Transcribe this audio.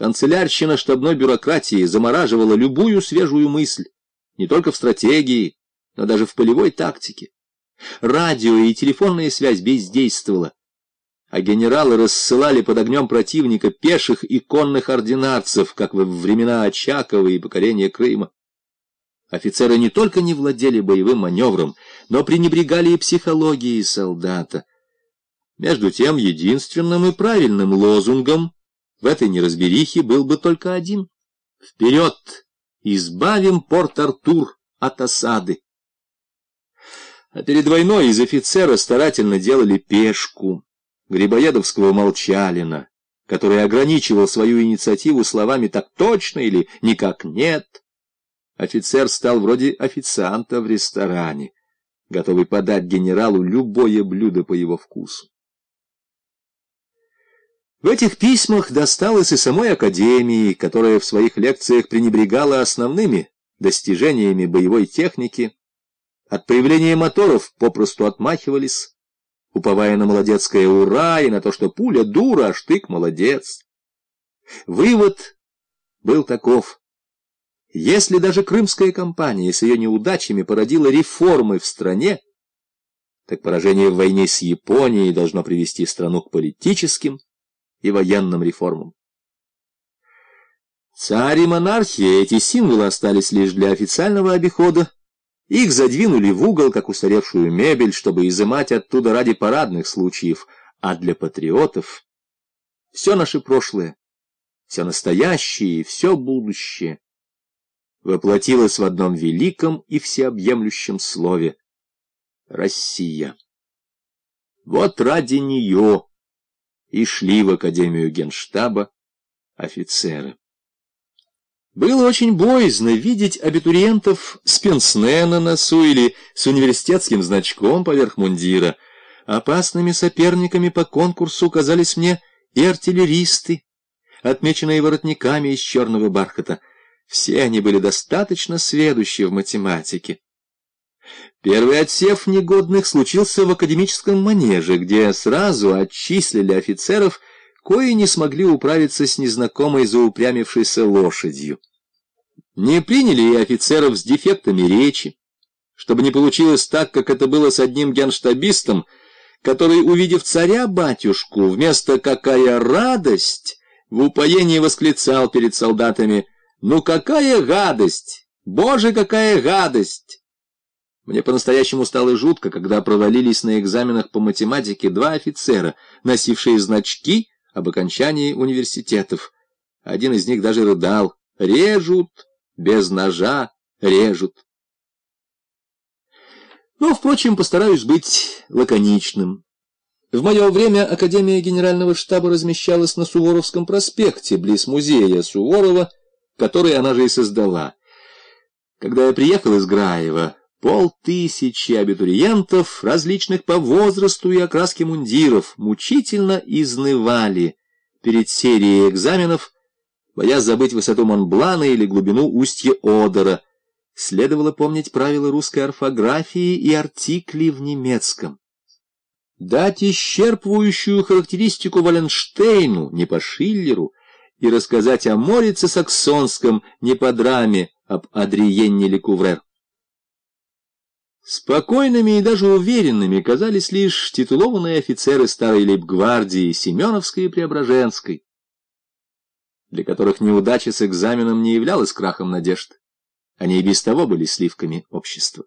Канцелярщина штабной бюрократии замораживала любую свежую мысль, не только в стратегии, но даже в полевой тактике. Радио и телефонная связь бездействовала, а генералы рассылали под огнем противника пеших и конных ординарцев, как во времена Очакова и покорения Крыма. Офицеры не только не владели боевым маневром, но пренебрегали и психологией солдата. Между тем, единственным и правильным лозунгом в этой неразберихе был бы только один. Вперед! Избавим Порт-Артур от осады! А перед войной из офицера старательно делали пешку Грибоедовского молчалина, который ограничивал свою инициативу словами «так точно» или «никак нет». Офицер стал вроде официанта в ресторане, готовый подать генералу любое блюдо по его вкусу. В этих письмах досталось и самой Академии, которая в своих лекциях пренебрегала основными достижениями боевой техники, от появления моторов попросту отмахивались, уповая на молодецкое «ура» и на то, что пуля дура, а штык молодец. Вывод был таков. Если даже крымская кампания с ее неудачами породила реформы в стране, так поражение в войне с Японией должно привести страну к политическим и военным реформам. Царь и монархия, эти символы остались лишь для официального обихода. Их задвинули в угол, как устаревшую мебель, чтобы изымать оттуда ради парадных случаев. А для патриотов все наше прошлое, все настоящее и все будущее воплотилась в одном великом и всеобъемлющем слове — Россия. Вот ради нее и шли в Академию Генштаба офицеры. Было очень боязно видеть абитуриентов с пенсне на носу или с университетским значком поверх мундира. Опасными соперниками по конкурсу казались мне и артиллеристы, отмеченные воротниками из черного бархата — все они были достаточно сведущи в математике. Первый отсев негодных случился в академическом манеже, где сразу отчислили офицеров, кои не смогли управиться с незнакомой заупрямившейся лошадью. Не приняли и офицеров с дефектами речи, чтобы не получилось так, как это было с одним генштабистом, который, увидев царя-батюшку, вместо «какая радость!» в упоении восклицал перед солдатами — ну какая гадость! Боже, какая гадость! Мне по-настоящему стало жутко, когда провалились на экзаменах по математике два офицера, носившие значки об окончании университетов. Один из них даже рыдал. Режут, без ножа режут. Но, впрочем, постараюсь быть лаконичным. В мое время Академия Генерального штаба размещалась на Суворовском проспекте, близ музея Суворова, который она же и создала. Когда я приехал из Граева, полтысячи абитуриентов, различных по возрасту и окраске мундиров, мучительно изнывали перед серией экзаменов, боясь забыть высоту Монблана или глубину устья Одера. Следовало помнить правила русской орфографии и артикли в немецком. Дать исчерпывающую характеристику Валенштейну, не по Шиллеру, и рассказать о Морице Саксонском не по драме об Адриенне Лекуврер. Спокойными и даже уверенными казались лишь титулованные офицеры старой лейбгвардии Семеновской и Преображенской, для которых неудача с экзаменом не являлась крахом надежд. Они и без того были сливками общества.